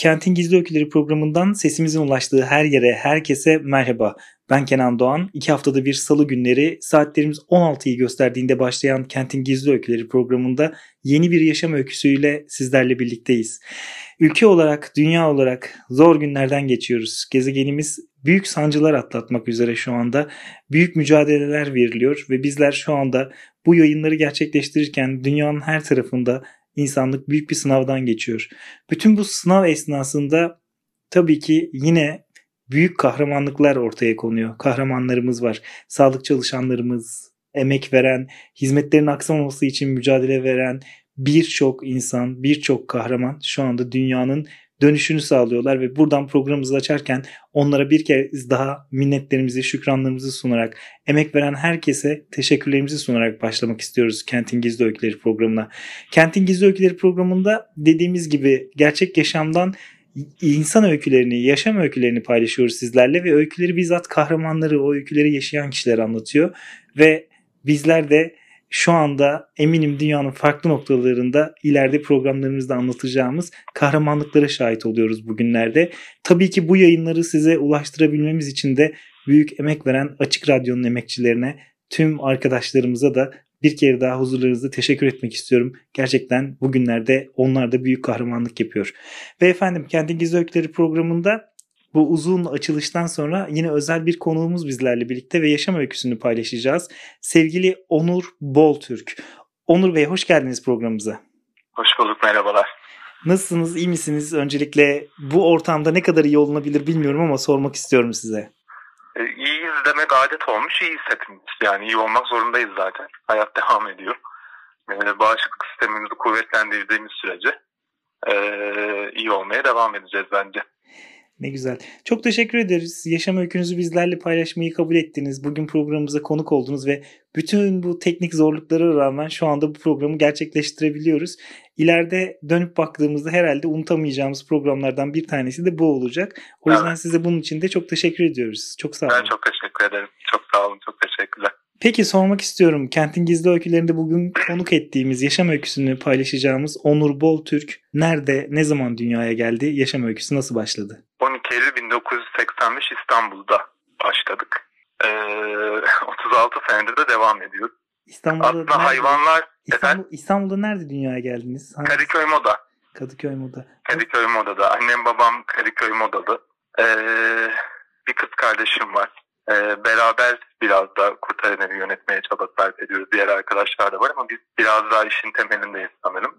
Kentin Gizli Öyküleri programından sesimizin ulaştığı her yere, herkese merhaba. Ben Kenan Doğan. İki haftada bir salı günleri saatlerimiz 16'yı gösterdiğinde başlayan Kentin Gizli Öyküleri programında yeni bir yaşam öyküsüyle sizlerle birlikteyiz. Ülke olarak, dünya olarak zor günlerden geçiyoruz. Gezegenimiz büyük sancılar atlatmak üzere şu anda. Büyük mücadeleler veriliyor ve bizler şu anda bu yayınları gerçekleştirirken dünyanın her tarafında insanlık büyük bir sınavdan geçiyor. Bütün bu sınav esnasında tabii ki yine büyük kahramanlıklar ortaya konuyor. Kahramanlarımız var. Sağlık çalışanlarımız, emek veren, hizmetlerin aksamaması için mücadele veren birçok insan, birçok kahraman şu anda dünyanın dönüşünü sağlıyorlar ve buradan programımızı açarken onlara bir kez daha minnetlerimizi, şükranlarımızı sunarak, emek veren herkese teşekkürlerimizi sunarak başlamak istiyoruz Kentin Gizli Öyküleri programına. Kentin Gizli Öyküleri programında dediğimiz gibi gerçek yaşamdan insan öykülerini, yaşam öykülerini paylaşıyoruz sizlerle ve öyküleri bizzat kahramanları, o öyküleri yaşayan kişiler anlatıyor ve bizler de şu anda eminim dünyanın farklı noktalarında ileride programlarımızda anlatacağımız kahramanlıklara şahit oluyoruz bugünlerde. Tabii ki bu yayınları size ulaştırabilmemiz için de büyük emek veren Açık Radyo'nun emekçilerine, tüm arkadaşlarımıza da bir kere daha huzurlarınızda teşekkür etmek istiyorum. Gerçekten bugünlerde onlar da büyük kahramanlık yapıyor. Ve efendim Kendi Gizli Öyküleri programında bu uzun açılıştan sonra yine özel bir konuğumuz bizlerle birlikte ve yaşam öyküsünü paylaşacağız. Sevgili Onur Boltürk. Onur Bey hoş geldiniz programımıza. Hoş bulduk merhabalar. Nasılsınız, iyi misiniz? Öncelikle bu ortamda ne kadar iyi olunabilir bilmiyorum ama sormak istiyorum size. E, iyiyiz demek adet olmuş, iyiyiz hepimiz. Yani iyi olmak zorundayız zaten. Hayat devam ediyor. E, bağışıklık sistemimizi kuvvetlendirdiğimiz sürece e, iyi olmaya devam edeceğiz bence. Ne güzel. Çok teşekkür ederiz. Yaşam öykünüzü bizlerle paylaşmayı kabul ettiniz. Bugün programımıza konuk oldunuz ve bütün bu teknik zorluklara rağmen şu anda bu programı gerçekleştirebiliyoruz. İleride dönüp baktığımızda herhalde unutamayacağımız programlardan bir tanesi de bu olacak. O yüzden evet. size bunun için de çok teşekkür ediyoruz. Çok sağ olun. Ben çok teşekkür ederim. Çok sağ olun. Çok teşekkürler. Peki sormak istiyorum. Kentin Gizli Öykülerinde bugün konuk ettiğimiz yaşam öyküsünü paylaşacağımız Onur Bol Türk nerede, ne zaman dünyaya geldi? Yaşam öyküsü nasıl başladı? 12 Eylül 1985 İstanbul'da başladık. Ee, 36 senedir de devam ediyor. İstanbul'da Aslında nerede? hayvanlar... İstanbul, İstanbul'da nerede dünyaya geldiniz? Hangisi? Kadıköy Moda. Kadıköy Moda. Kadıköy Moda'da. Annem babam Kadıköy Moda'da. Ee, bir kız kardeşim var. Ee, beraber biraz da kurtaran yönetmeye çaba sarf ediyoruz. Diğer arkadaşlar da var ama biz biraz daha işin temelindeyiz sanırım.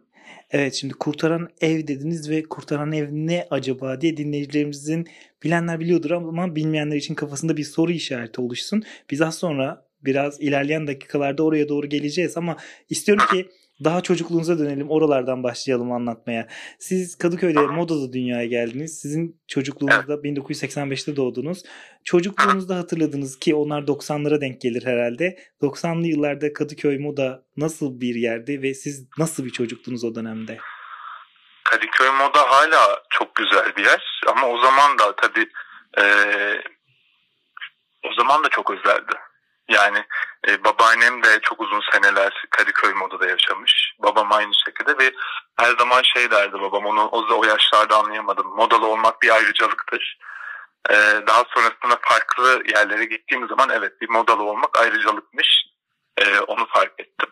Evet şimdi kurtaran ev dediniz ve kurtaran ev ne acaba diye dinleyicilerimizin bilenler biliyordur ama bilmeyenler için kafasında bir soru işareti oluşsun. Biz az sonra biraz ilerleyen dakikalarda oraya doğru geleceğiz ama istiyorum ki daha çocukluğunuza dönelim. Oralardan başlayalım anlatmaya. Siz Kadıköy'de Moda'da dünyaya geldiniz. Sizin çocukluğunuzda 1985'te doğdunuz. Çocukluğunuzda hatırladınız ki onlar 90'lara denk gelir herhalde. 90'lı yıllarda Kadıköy Moda nasıl bir yerdi ve siz nasıl bir çocuktunuz o dönemde? Kadıköy Moda hala çok güzel bir yer ama o zaman da tabii e, o zaman da çok özeldi. Yani e, babaannem de çok uzun seneler Kadıköy modada yaşamış. Babam aynı şekilde ve her zaman şey derdi babam onu o, o yaşlarda anlayamadım. Modalı olmak bir ayrıcalıktır. E, daha sonrasında farklı yerlere gittiğim zaman evet bir modalı olmak ayrıcalıkmış. E, onu fark ettim.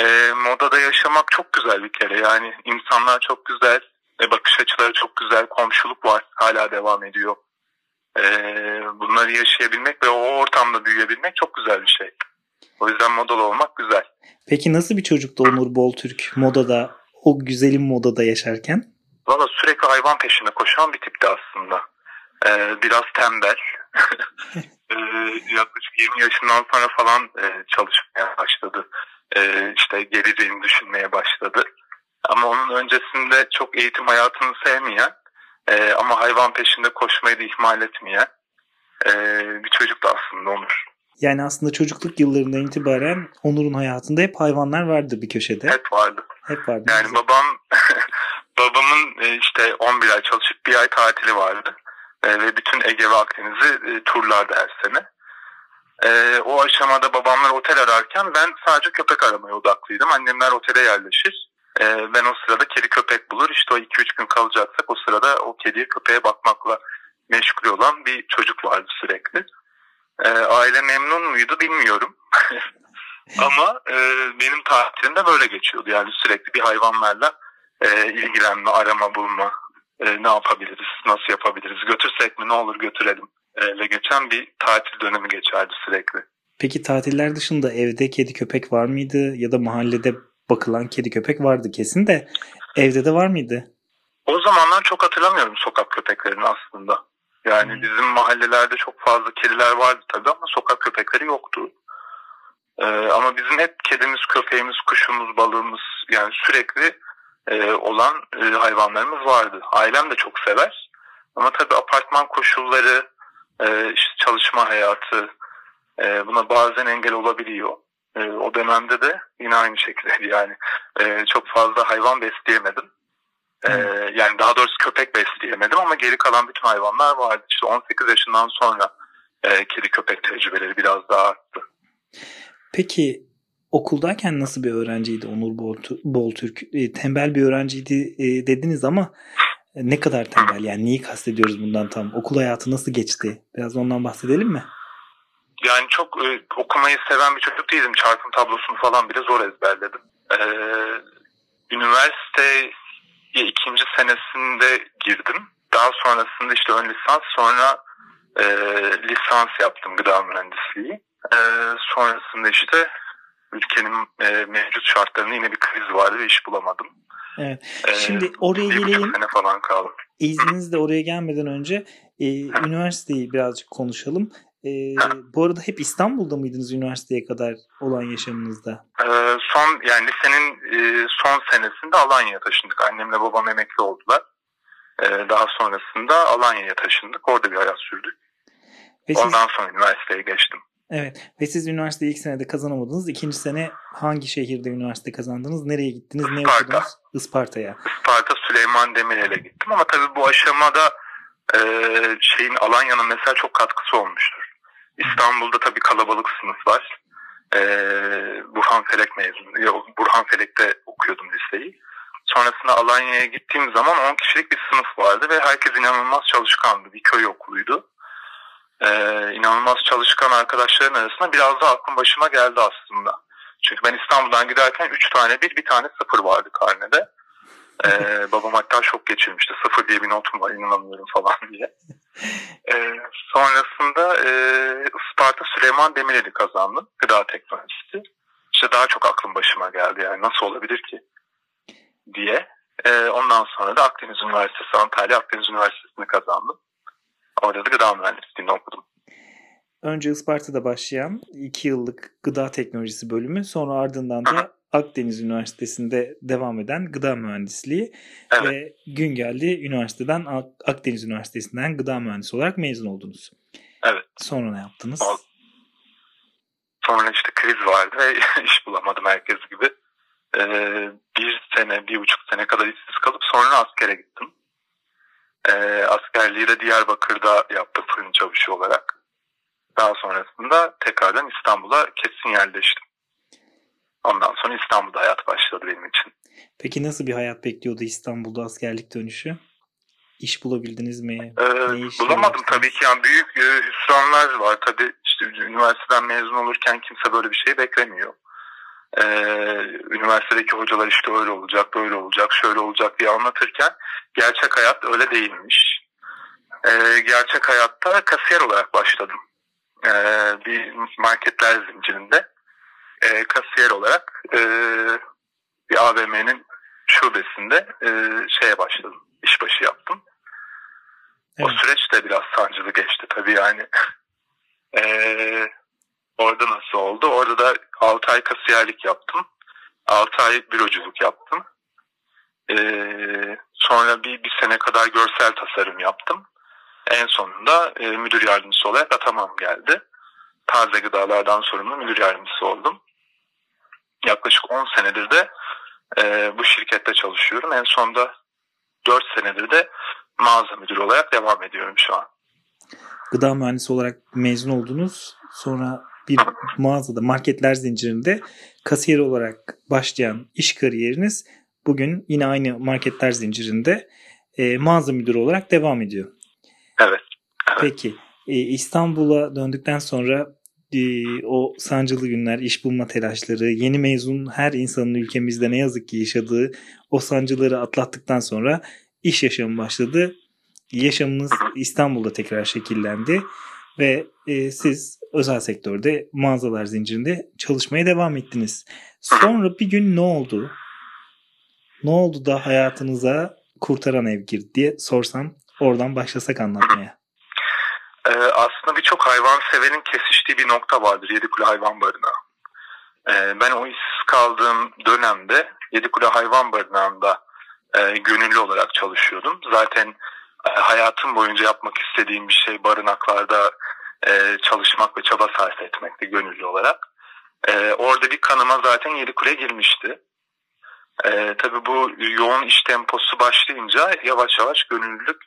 E, modada yaşamak çok güzel bir kere. Yani insanlar çok güzel, e, bakış açıları çok güzel, komşuluk var hala devam ediyor e, bunları yaşayabilmek ve o ortamda büyüyebilmek çok güzel bir şey. O yüzden modalı olmak güzel. Peki nasıl bir çocuktu Onur Boltürk modada, o güzelim modada yaşarken? Valla sürekli hayvan peşinde koşan bir tipti aslında. Ee, biraz tembel. ee, yaklaşık 20 yaşından sonra falan e, çalışmaya başladı. Ee, işte geleceğini düşünmeye başladı. Ama onun öncesinde çok eğitim hayatını sevmeyen e, ama hayvan peşinde koşmayı da ihmal etmeyen e, bir çocuk da aslında Onur. Yani aslında çocukluk yıllarından itibaren Onur'un hayatında hep hayvanlar vardı bir köşede. Hep vardı. Hep vardı. Yani babam babamın e, işte 11 ay çalışıp bir ay tatili vardı. E, ve bütün Ege ve Akdeniz'i e, turlardı her sene. E, o aşamada babamlar otel ararken ben sadece köpek aramaya odaklıydım. Annemler otele yerleşir. E, ben o sırada kedi köpek bulur. İşte o 2-3 gün kalacaksak o sırada o kediye köpeğe bakmakla meşgul olan bir çocuk vardı sürekli. E, aile memnun muydu bilmiyorum. Ama e, benim tatilim de böyle geçiyordu. Yani sürekli bir hayvanlarla e, ilgilenme, arama, bulma, e, ne yapabiliriz, nasıl yapabiliriz, götürsek mi ne olur götürelim e, ve geçen bir tatil dönemi geçerdi sürekli. Peki tatiller dışında evde kedi köpek var mıydı ya da mahallede bakılan kedi köpek vardı kesin de evde de var mıydı? O zamanlar çok hatırlamıyorum sokak köpeklerini aslında. Yani hmm. bizim mahallelerde çok fazla kediler vardı tabii ama sokak köpekleri yoktu. Ee, ama bizim hep kedimiz, köpeğimiz, kuşumuz, balığımız yani sürekli e, olan e, hayvanlarımız vardı. Ailem de çok sever. Ama tabii apartman koşulları, e, işte çalışma hayatı e, buna bazen engel olabiliyor. E, o dönemde de yine aynı şekilde yani e, çok fazla hayvan besleyemedim. E, yani daha doğrusu köpek besleyemedim ama geri kalan bütün hayvanlar vardı. İşte 18 yaşından sonra e, kedi köpek tecrübeleri biraz daha arttı. Peki okuldayken nasıl bir öğrenciydi Onur Boltürk? E, tembel bir öğrenciydi e, dediniz ama ne kadar tembel? Yani neyi kastediyoruz bundan tam? Okul hayatı nasıl geçti? Biraz ondan bahsedelim mi? Yani çok e, okumayı seven bir çocuk değilim. Çarpım tablosunu falan bile zor ezberledim. Ee, üniversite ikinci senesinde girdim. Daha sonrasında işte ön lisans sonra e, lisans yaptım gıda mühendisliği. E, sonrasında işte ülkenin e, mevcut şartlarında yine bir kriz vardı ve iş bulamadım. Evet. Ee, Şimdi oraya gelelim. sene falan kaldım. İzninizle oraya gelmeden önce e, üniversiteyi birazcık konuşalım. E, bu arada hep İstanbul'da mıydınız üniversiteye kadar olan yaşamınızda? Ee, son yani lisenin e, son senesinde Alanya'ya taşındık. Annemle babam emekli oldular. Ee, daha sonrasında Alanya'ya taşındık. Orada bir hayat sürdük. Ve Ondan siz... sonra üniversiteye geçtim. Evet ve siz üniversiteyi ilk senede kazanamadınız. İkinci sene hangi şehirde üniversite kazandınız? Nereye gittiniz? Ne Isparta. okudunuz? Isparta'ya. Isparta Süleyman Demirel'e gittim ama tabii bu aşamada e, şeyin Alanya'nın mesela çok katkısı olmuştur. İstanbul'da tabii kalabalık sınıf var. E, Burhan Felek mezunu. Burhan Felek'te okuyordum liseyi. Sonrasında Alanya'ya gittiğim zaman 10 kişilik bir sınıf vardı ve herkes inanılmaz çalışkandı. Bir köy okuluydu e, inanılmaz çalışkan arkadaşların arasında biraz da aklım başıma geldi aslında. Çünkü ben İstanbul'dan giderken 3 tane bir, bir tane sıfır vardı karnede. Ee, babam hatta şok geçirmişti. Sıfır diye bir notum var inanamıyorum falan diye. Ee, sonrasında e, Isparta Süleyman Demirel'i kazandım. Gıda teknolojisi. İşte daha çok aklım başıma geldi yani nasıl olabilir ki diye. Ee, ondan sonra da Akdeniz Üniversitesi Antalya Akdeniz Üniversitesi'ni kazandım. Orada da gıda mühendisliğini okudum. Önce Isparta'da başlayan 2 yıllık gıda teknolojisi bölümü sonra ardından da Akdeniz Üniversitesi'nde devam eden gıda mühendisliği evet. ve gün geldi üniversiteden Akdeniz Üniversitesi'nden gıda mühendisi olarak mezun oldunuz. Evet. Sonra ne yaptınız? Sonra işte kriz vardı ve iş bulamadım herkes gibi. Ee, bir sene, bir buçuk sene kadar işsiz kalıp sonra askere gittim. E, askerliği de Diyarbakır'da yaptı fırın çavuşu olarak. Daha sonrasında tekrardan İstanbul'a kesin yerleştim. Ondan sonra İstanbul'da hayat başladı benim için. Peki nasıl bir hayat bekliyordu İstanbul'da askerlik dönüşü? İş bulabildiniz mi? Ee, bulamadım yaptınız? tabii ki. Yani büyük e, hüsranlar var. Tabii işte üniversiteden mezun olurken kimse böyle bir şey beklemiyor. Ee, üniversitedeki hocalar işte öyle olacak, böyle olacak, şöyle olacak diye anlatırken gerçek hayat öyle değilmiş. Ee, gerçek hayatta kasiyer olarak başladım. Ee, bir marketler zincirinde e, kasiyer olarak e, bir AVM'nin şubesinde e, şeye başladım. İşbaşı yaptım. Evet. O süreç de biraz sancılı geçti tabii yani. e, orada nasıl oldu? Orada da 6 ay kasiyerlik yaptım. 6 ay büroculuk yaptım. E, sonra bir, bir sene kadar görsel tasarım yaptım. En sonunda e, müdür yardımcısı olarak atamam geldi. Taze gıdalardan sorumlu müdür yardımcısı oldum. Yaklaşık 10 senedir de e, bu şirkette çalışıyorum. En sonunda 4 senedir de mağaza müdürü olarak devam ediyorum şu an. Gıda mühendisi olarak mezun oldunuz. Sonra bir mağazada, marketler zincirinde kasiyer olarak başlayan iş kariyeriniz bugün yine aynı marketler zincirinde e, mağaza müdürü olarak devam ediyor. Evet. evet. Peki e, İstanbul'a döndükten sonra e, o sancılı günler, iş bulma telaşları, yeni mezun her insanın ülkemizde ne yazık ki yaşadığı o sancıları atlattıktan sonra iş yaşamı başladı. Yaşamınız İstanbul'da tekrar şekillendi ve e, siz özel sektörde mağazalar zincirinde çalışmaya devam ettiniz. Sonra bir gün ne oldu? Ne oldu da hayatınıza kurtaran ev girdi diye sorsam oradan başlasak anlatmaya. Ee, aslında birçok hayvan sevenin kesiştiği bir nokta vardır Yedikule Hayvan Barınağı. Ee, ben o işsiz kaldığım dönemde Yedikule Hayvan Barınağı'nda e, gönüllü olarak çalışıyordum. Zaten e, hayatım boyunca yapmak istediğim bir şey barınaklarda e, çalışmak ve çaba sarf etmekti gönüllü olarak. E, orada bir kanıma zaten Yedikule girmişti. E, tabii bu yoğun iş temposu başlayınca yavaş yavaş gönüllülük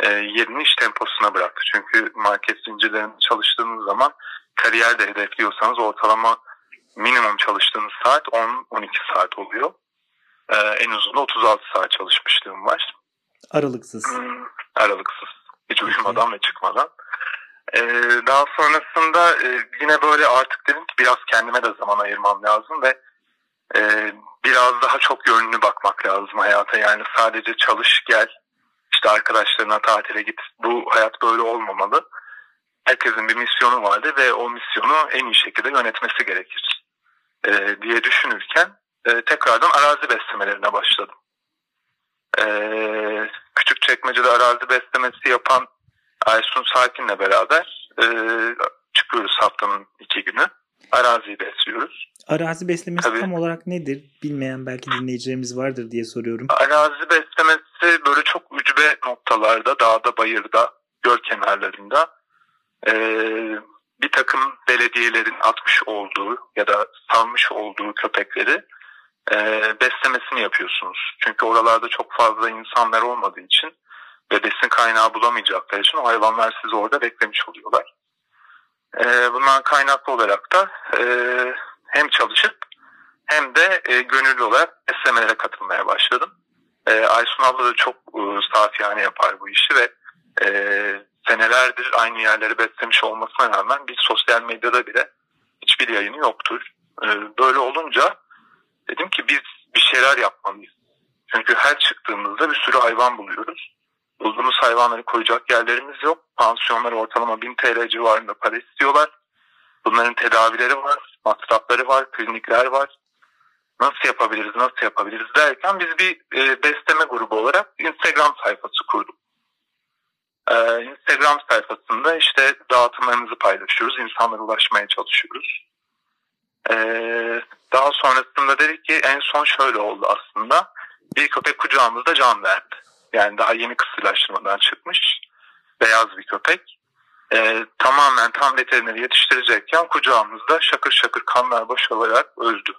e, yerini iş temposuna bıraktı. Çünkü market zincirlerinde çalıştığınız zaman kariyerde hedefliyorsanız ortalama minimum çalıştığınız saat 10-12 saat oluyor. E, en uzun da 36 saat çalışmışlığım var. Aralıksız. Hmm, aralıksız. Hiç uyumadan ve çıkmadan. Ee, daha sonrasında e, yine böyle artık dedim ki biraz kendime de zaman ayırmam lazım ve e, biraz daha çok yönlü bakmak lazım hayata. Yani sadece çalış gel, işte arkadaşlarına tatile git. Bu hayat böyle olmamalı. Herkesin bir misyonu vardı ve o misyonu en iyi şekilde yönetmesi gerekir e, diye düşünürken e, tekrardan arazi beslemelerine başladım. E, küçük çekmecede arazi beslemesi yapan Aysun Sakin'le beraber e, çıkıyoruz haftanın iki günü. Araziyi besliyoruz. Arazi beslemesi Tabii. tam olarak nedir? Bilmeyen belki dinleyicilerimiz vardır diye soruyorum. Arazi beslemesi böyle çok ucube noktalarda, dağda, bayırda, göl kenarlarında e, bir takım belediyelerin atmış olduğu ya da salmış olduğu köpekleri e, beslemesini yapıyorsunuz. Çünkü oralarda çok fazla insanlar olmadığı için ve besin kaynağı bulamayacakları için o hayvanlar sizi orada beklemiş oluyorlar. E, bundan kaynaklı olarak da e, hem çalışıp hem de e, gönüllü olarak beslemelere katılmaya başladım. E, Aysun abla da çok e, safiyane yapar bu işi ve e, senelerdir aynı yerleri beslemiş olmasına rağmen bir sosyal medyada bile hiçbir yayını yoktur. E, böyle olunca dedim ki biz bir şeyler yapmalıyız. Çünkü her çıktığımızda bir sürü hayvan buluyoruz. Bulduğumuz hayvanları koyacak yerlerimiz yok. Pansiyonlar ortalama 1000 TL civarında para istiyorlar. Bunların tedavileri var, masrafları var, klinikler var. Nasıl yapabiliriz, nasıl yapabiliriz derken biz bir e, besleme grubu olarak Instagram sayfası kurduk. Ee, Instagram sayfasında işte dağıtımlarımızı paylaşıyoruz, insanlara ulaşmaya çalışıyoruz. Ee, daha sonrasında dedik ki en son şöyle oldu aslında. Bir köpek kucağımızda can verdi. Yani daha yeni kısırlaştırmadan çıkmış. Beyaz bir köpek. Ee, tamamen tam veterineri yetiştirecekken kucağımızda şakır şakır kanlar boşalarak öldü.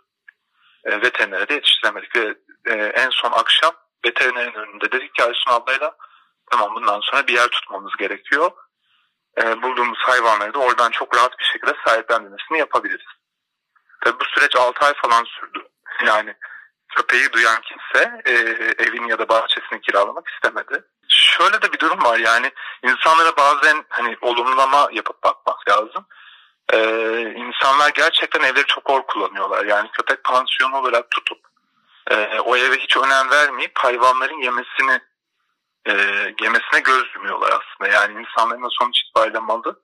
Ee, veterinere de yetiştiremedik. Ve e, en son akşam veterinerin önünde dedik ki Aysun ablayla tamam bundan sonra bir yer tutmamız gerekiyor. Ee, bulduğumuz hayvanları da oradan çok rahat bir şekilde sahiplendirmesini yapabiliriz. Tabii bu süreç 6 ay falan sürdü. Yani köpeği duyan kimse e, evini ya da bahçesini kiralamak istemedi. Şöyle de bir durum var yani insanlara bazen hani olumlama yapıp bakmak lazım. Ee, insanlar gerçekten evleri çok hor kullanıyorlar. Yani köpek pansiyonu olarak tutup e, o eve hiç önem vermeyip hayvanların yemesini e, yemesine göz yumuyorlar aslında. Yani insanların da sonuç itibariyle malı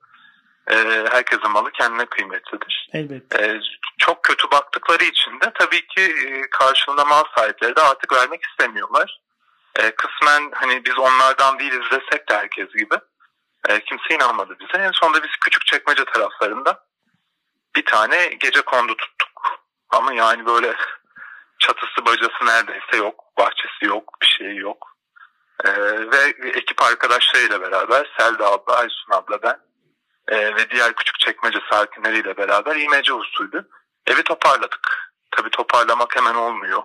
e, herkesin malı kendine kıymetlidir. Elbette. E, çok kötü baktıkları için de tabii ki e, karşılığında mal sahipleri de artık vermek istemiyorlar. E, kısmen hani biz onlardan değiliz desek de herkes gibi. E, kimse inanmadı bize. En sonunda biz küçük çekmece taraflarında bir tane gece kondu tuttuk. Ama yani böyle çatısı bacası neredeyse yok. Bahçesi yok. Bir şey yok. E, ve ekip arkadaşlarıyla beraber Selda abla, Aysun abla ben e, ve diğer küçük çekmece sakinleriyle beraber imece usulü evi toparladık. Tabi toparlamak hemen olmuyor.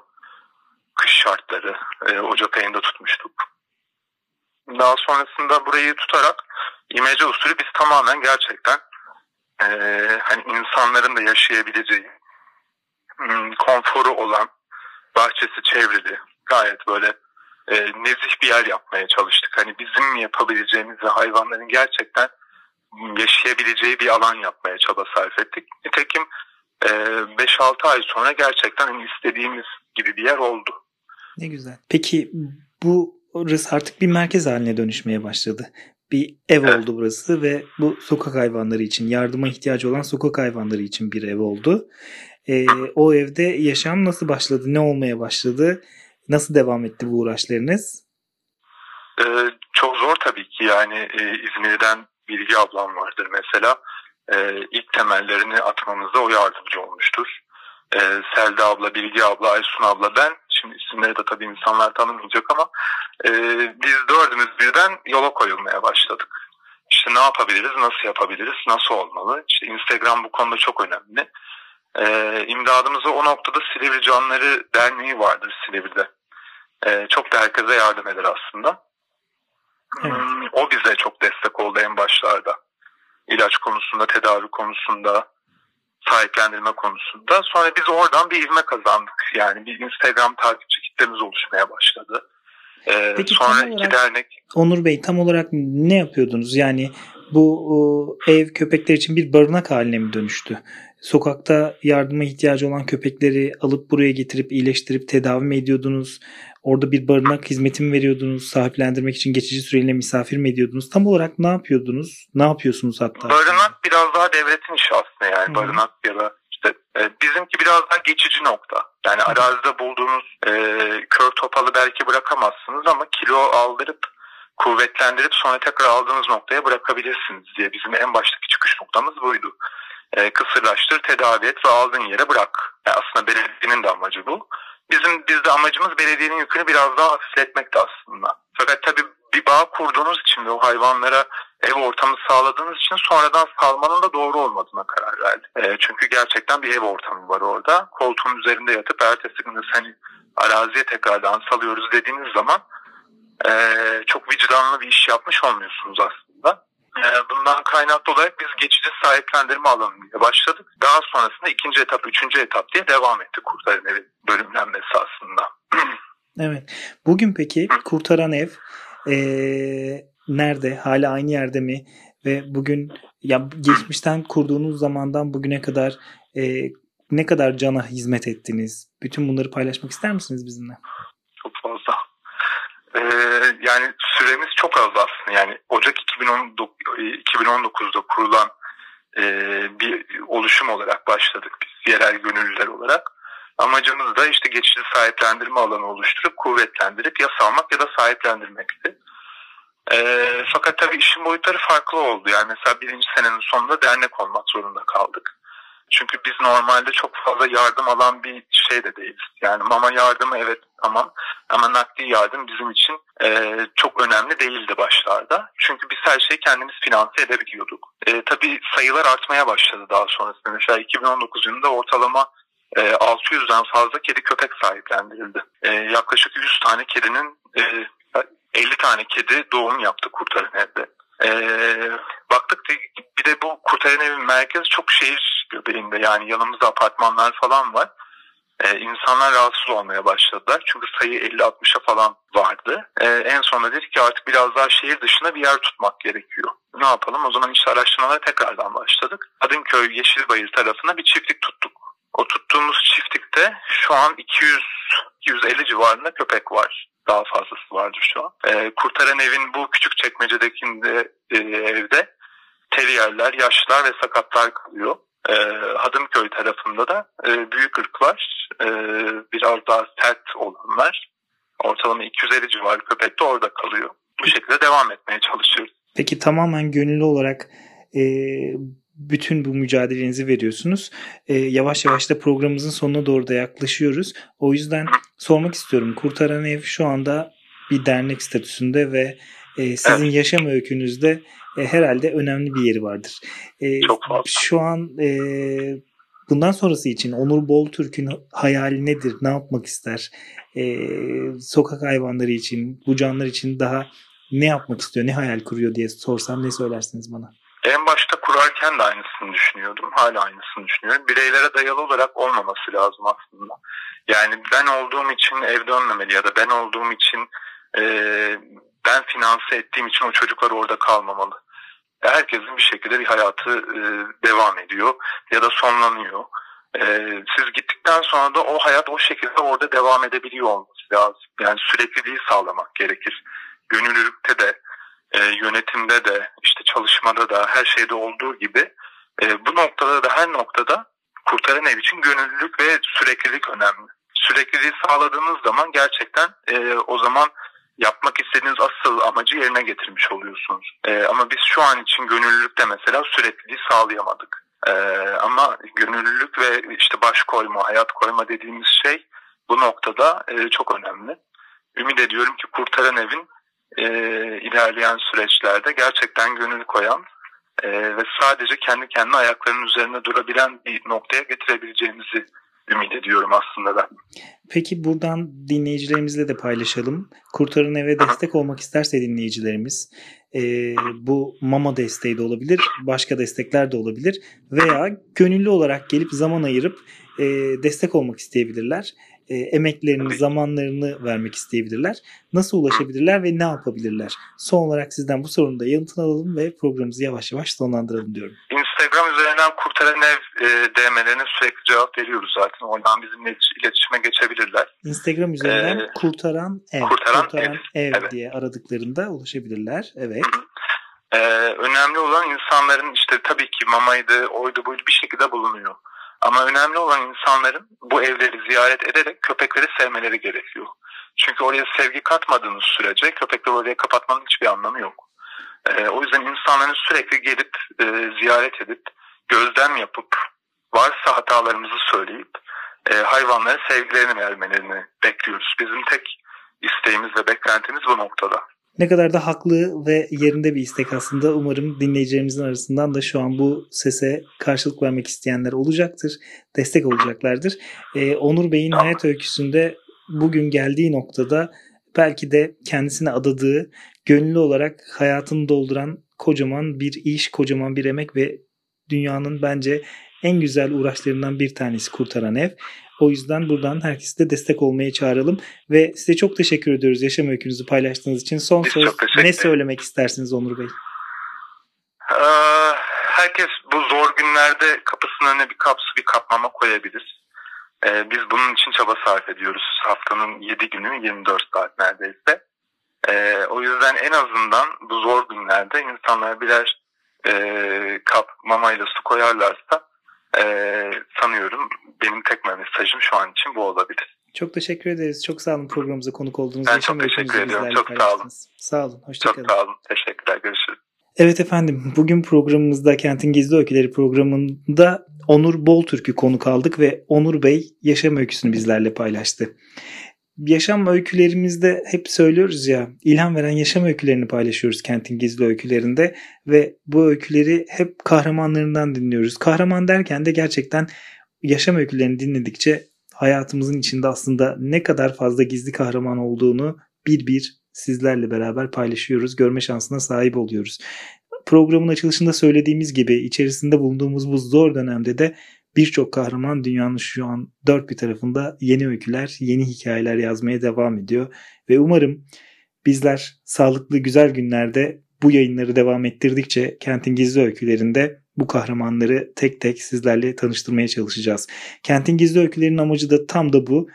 Kış şartları. E, Ocak ayında tutmuştuk. Daha sonrasında burayı tutarak imece usulü biz tamamen gerçekten e, hani insanların da yaşayabileceği hmm, konforu olan bahçesi çevrili gayet böyle e, nezih bir yer yapmaya çalıştık. Hani bizim yapabileceğimiz ve hayvanların gerçekten yaşayabileceği bir alan yapmaya çaba sarf ettik. Nitekim e, 5-6 ay sonra gerçekten hani istediğimiz gibi bir yer oldu. Ne güzel. Peki bu burası artık bir merkez haline dönüşmeye başladı. Bir ev evet. oldu burası ve bu sokak hayvanları için, yardıma ihtiyacı olan sokak hayvanları için bir ev oldu. Ee, o evde yaşam nasıl başladı, ne olmaya başladı, nasıl devam etti bu uğraşlarınız? Ee, çok zor tabii ki yani e, İzmir'den Bilgi ablam vardır mesela. E, ilk temellerini atmamızda o yardımcı olmuştur. E, Selda abla, Bilgi abla, Aysun abla ben. Şimdi isimleri de tabii insanlar tanımayacak ama e, biz dördümüz birden yola koyulmaya başladık. İşte ne yapabiliriz, nasıl yapabiliriz, nasıl olmalı? İşte Instagram bu konuda çok önemli. E, imdadımızı o noktada Silivri Canları Derneği vardır Silivri'de. E, çok da herkese yardım eder aslında. Evet. Hmm, o bize çok destek oldu en başlarda. İlaç konusunda, tedavi konusunda, sahiplendirme konusunda. Sonra biz oradan bir ivme kazandık. Yani bir Instagram takipçi kitlemiz oluşmaya başladı. Ee, Peki, sonra olarak, iki dernek. Onur Bey tam olarak ne yapıyordunuz? Yani bu o, ev köpekler için bir barınak haline mi dönüştü? Sokakta yardıma ihtiyacı olan köpekleri alıp buraya getirip iyileştirip tedavi mi ediyordunuz? Orada bir barınak hizmeti mi veriyordunuz? Sahiplendirmek için geçici süreyle misafir mi ediyordunuz? Tam olarak ne yapıyordunuz? Ne yapıyorsunuz hatta? Barınak biraz daha devletin işi aslında yani. Hı. Barınak ya da işte e, bizimki biraz daha geçici nokta. Yani Hı. arazide bulduğunuz e, kör topalı belki bırakamazsınız ama kilo aldırıp kuvvetlendirip sonra tekrar aldığınız noktaya bırakabilirsiniz diye bizim en baştaki çıkış noktamız buydu. E, kısırlaştır, tedavi et ve aldığın yere bırak. Yani aslında belediyenin de amacı bu. Bizim bizde amacımız belediyenin yükünü biraz daha hafifletmekti aslında. Fakat tabii bir bağ kurduğunuz için ve o hayvanlara ev ortamı sağladığınız için sonradan salmanın da doğru olmadığına karar verdik. E, çünkü gerçekten bir ev ortamı var orada. Koltuğun üzerinde yatıp ertesi gün seni araziye tekrardan salıyoruz dediğiniz zaman e, çok vicdanlı bir iş yapmış olmuyorsunuz aslında. E, bundan kaynaklı olarak biz geçici sahiplendirme alanı diye başladık. Daha sonrasında ikinci etap, üçüncü etap diye devam etti kurtarın evi bölümlenmesi aslında. evet. Bugün peki kurtaran ev e, nerede? Hala aynı yerde mi? Ve bugün ya geçmişten kurduğunuz zamandan bugüne kadar e, ne kadar cana hizmet ettiniz? Bütün bunları paylaşmak ister misiniz bizimle? Çok fazla. Ee, yani süremiz çok az aslında. Yani Ocak 2019, 2019'da kurulan e, bir oluşum olarak başladık biz yerel gönüllüler olarak. Amacımız da işte geçici sahiplendirme alanı oluşturup kuvvetlendirip ya salmak ya da sahiplendirmekti. E, fakat tabii işin boyutları farklı oldu. Yani mesela birinci senenin sonunda dernek olmak zorunda kaldık. Çünkü biz normalde çok fazla yardım alan bir şey de değiliz. Yani mama yardımı evet tamam ama nakdi yardım bizim için e, çok önemli değildi başlarda. Çünkü biz her şeyi kendimiz finanse edebiliyorduk. E, tabii sayılar artmaya başladı daha sonrasında. Mesela 2019 yılında ortalama e, 600'den fazla kedi köpek sahiplendirildi. E, yaklaşık 100 tane kedinin e, 50 tane kedi doğum yaptı kurtarın evde. E, baktık bir de bu kurtarın evin merkezi çok şehir göbeğinde yani yanımızda apartmanlar falan var. Ee, insanlar rahatsız olmaya başladılar. Çünkü sayı 50-60'a falan vardı. Ee, en sonunda dedik ki artık biraz daha şehir dışında bir yer tutmak gerekiyor. Ne yapalım? O zaman işte araştırmalara tekrardan başladık. Adımköy Yeşilbayır tarafında bir çiftlik tuttuk. O tuttuğumuz çiftlikte şu an 200-250 civarında köpek var. Daha fazlası vardır şu an. Ee, kurtaran evin bu küçük çekmecedekinde e, evde teriyerler, yaşlılar ve sakatlar kalıyor. E, Hadımköy tarafında da e, büyük ırklar, e, biraz daha sert olanlar, ortalama 250 civarı köpek de orada kalıyor. Bu şekilde devam etmeye çalışıyoruz. Peki tamamen gönüllü olarak e, bütün bu mücadelenizi veriyorsunuz. E, yavaş yavaş da programımızın sonuna doğru da yaklaşıyoruz. O yüzden sormak istiyorum. Kurtaran Ev şu anda bir dernek statüsünde ve e, sizin evet. yaşam öykünüzde e, herhalde önemli bir yeri vardır. E, Çok fazla. Şu an e, bundan sonrası için Onur Bol Türk'ün hayali nedir? Ne yapmak ister? E, sokak hayvanları için, bu canlılar için daha ne yapmak istiyor, ne hayal kuruyor diye sorsam ne söylersiniz bana? En başta kurarken de aynısını düşünüyordum. Hala aynısını düşünüyorum. Bireylere dayalı olarak olmaması lazım aslında. Yani ben olduğum için ev dönmemeli ya da ben olduğum için e, ben finanse ettiğim için o çocuklar orada kalmamalı. Herkesin bir şekilde bir hayatı e, devam ediyor ya da sonlanıyor. E, siz gittikten sonra da o hayat o şekilde orada devam edebiliyor olması lazım. Yani sürekliliği sağlamak gerekir. Gönüllülükte de, e, yönetimde de, işte çalışmada da, her şeyde olduğu gibi e, bu noktada da her noktada kurtaran ev için gönüllülük ve süreklilik önemli. Sürekliliği sağladığınız zaman gerçekten e, o zaman yapmak istediğiniz asıl amacı yerine getirmiş oluyorsunuz. E, ama biz şu an için gönüllülükte mesela sürekliliği sağlayamadık. E, ama gönüllülük ve işte baş koyma, hayat koyma dediğimiz şey bu noktada e, çok önemli. Ümit ediyorum ki Kurtaran Evin e, ilerleyen süreçlerde gerçekten gönül koyan e, ve sadece kendi kendine ayaklarının üzerine durabilen bir noktaya getirebileceğimizi ümit ediyorum aslında ben. Peki buradan dinleyicilerimizle de paylaşalım. Kurtarın Eve destek olmak isterse dinleyicilerimiz e, bu mama desteği de olabilir, başka destekler de olabilir veya gönüllü olarak gelip zaman ayırıp e, destek olmak isteyebilirler e, emeklerini, zamanlarını vermek isteyebilirler. Nasıl ulaşabilirler ve ne yapabilirler? Son olarak sizden bu sorunu da yanıtını alalım ve programımızı yavaş yavaş sonlandıralım diyorum. Instagram üzerinden Kurtaran Ev e, DM'lerine sürekli cevap veriyoruz zaten. Oradan bizimle iletişime geçebilirler. Instagram üzerinden ee, Kurtaran Ev, Kurtaran, Kurtaran Ev, ev evet. diye aradıklarında ulaşabilirler. Evet. Ee, önemli olan insanların işte tabii ki mamaydı, oydu buydu bir şekilde bulunuyor. Ama önemli olan insanların bu evleri ziyaret ederek köpekleri sevmeleri gerekiyor. Çünkü oraya sevgi katmadığınız sürece köpekleri oraya kapatmanın hiçbir anlamı yok. Ee, o yüzden insanların sürekli gelip e, ziyaret edip gözlem yapıp varsa hatalarımızı söyleyip e, hayvanlara sevgilerini vermelerini bekliyoruz. Bizim tek isteğimiz ve beklentimiz bu noktada. Ne kadar da haklı ve yerinde bir istek aslında. Umarım dinleyicilerimizin arasından da şu an bu sese karşılık vermek isteyenler olacaktır. Destek olacaklardır. Ee, Onur Bey'in hayat öyküsünde bugün geldiği noktada belki de kendisine adadığı, gönüllü olarak hayatını dolduran kocaman bir iş, kocaman bir emek ve dünyanın bence en güzel uğraşlarından bir tanesi Kurtaran Ev. O yüzden buradan herkesi de destek olmaya çağıralım. Ve size çok teşekkür ediyoruz yaşam öykünüzü paylaştığınız için. Son Biz söz ne söylemek istersiniz Onur Bey? Ee, herkes bu zor günlerde kapısının önüne bir kapsı bir kapmama koyabilir. Ee, biz bunun için çaba sarf ediyoruz. Haftanın 7 günü 24 saat neredeyse. Ee, o yüzden en azından bu zor günlerde insanlar birer e, kap mamayla su koyarlarsa e, sanıyorum benim tek mesajım şu an için bu olabilir. Çok teşekkür ederiz. Çok sağ olun programımıza konuk olduğunuz için. Ben çok teşekkür ediyorum. Çok sağ olun. Sağ olun. Hoşçakalın. Çok sağ olun. Teşekkürler. Görüşürüz. Evet efendim bugün programımızda Kentin Gizli Öyküleri programında Onur Boltürk'ü konuk aldık ve Onur Bey yaşam öyküsünü bizlerle paylaştı yaşam öykülerimizde hep söylüyoruz ya ilham veren yaşam öykülerini paylaşıyoruz kentin gizli öykülerinde ve bu öyküleri hep kahramanlarından dinliyoruz. Kahraman derken de gerçekten yaşam öykülerini dinledikçe hayatımızın içinde aslında ne kadar fazla gizli kahraman olduğunu bir bir sizlerle beraber paylaşıyoruz. Görme şansına sahip oluyoruz. Programın açılışında söylediğimiz gibi içerisinde bulunduğumuz bu zor dönemde de birçok kahraman dünyanın şu an dört bir tarafında yeni öyküler, yeni hikayeler yazmaya devam ediyor. Ve umarım bizler sağlıklı güzel günlerde bu yayınları devam ettirdikçe Kentin Gizli Öykülerinde bu kahramanları tek tek sizlerle tanıştırmaya çalışacağız. Kentin Gizli Öykülerinin amacı da tam da bu.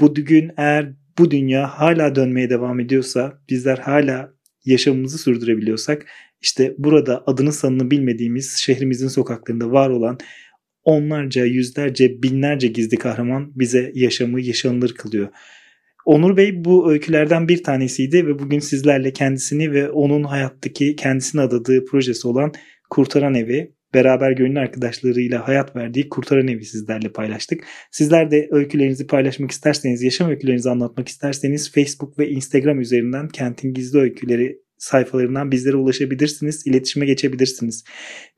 Bu gün eğer bu dünya hala dönmeye devam ediyorsa, bizler hala yaşamımızı sürdürebiliyorsak, işte burada adını sanını bilmediğimiz şehrimizin sokaklarında var olan onlarca, yüzlerce, binlerce gizli kahraman bize yaşamı yaşanılır kılıyor. Onur Bey bu öykülerden bir tanesiydi ve bugün sizlerle kendisini ve onun hayattaki kendisine adadığı projesi olan Kurtaran Evi beraber gönül arkadaşlarıyla hayat verdiği Kurtaran Evi sizlerle paylaştık. Sizler de öykülerinizi paylaşmak isterseniz, yaşam öykülerinizi anlatmak isterseniz Facebook ve Instagram üzerinden Kentin Gizli Öyküleri sayfalarından bizlere ulaşabilirsiniz, iletişime geçebilirsiniz.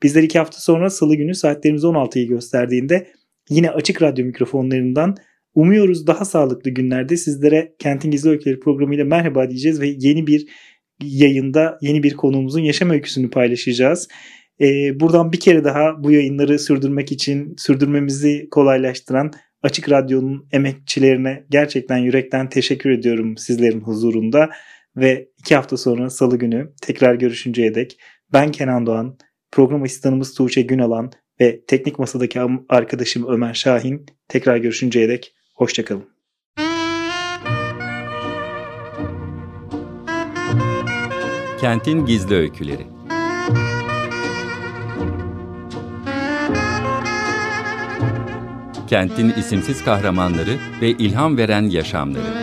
Bizler iki hafta sonra salı günü saatlerimiz 16'yı gösterdiğinde yine açık radyo mikrofonlarından umuyoruz daha sağlıklı günlerde sizlere Kentin Gizli Öyküleri programıyla merhaba diyeceğiz ve yeni bir yayında yeni bir konuğumuzun yaşam öyküsünü paylaşacağız. Ee, buradan bir kere daha bu yayınları sürdürmek için sürdürmemizi kolaylaştıran Açık Radyo'nun emekçilerine gerçekten yürekten teşekkür ediyorum sizlerin huzurunda. Ve iki hafta sonra salı günü tekrar görüşünceye dek ben Kenan Doğan, program asistanımız Tuğçe Günalan ve teknik masadaki arkadaşım Ömer Şahin tekrar görüşünceye dek hoşçakalın. Kentin Gizli Öyküleri Kentin isimsiz kahramanları ve ilham veren yaşamları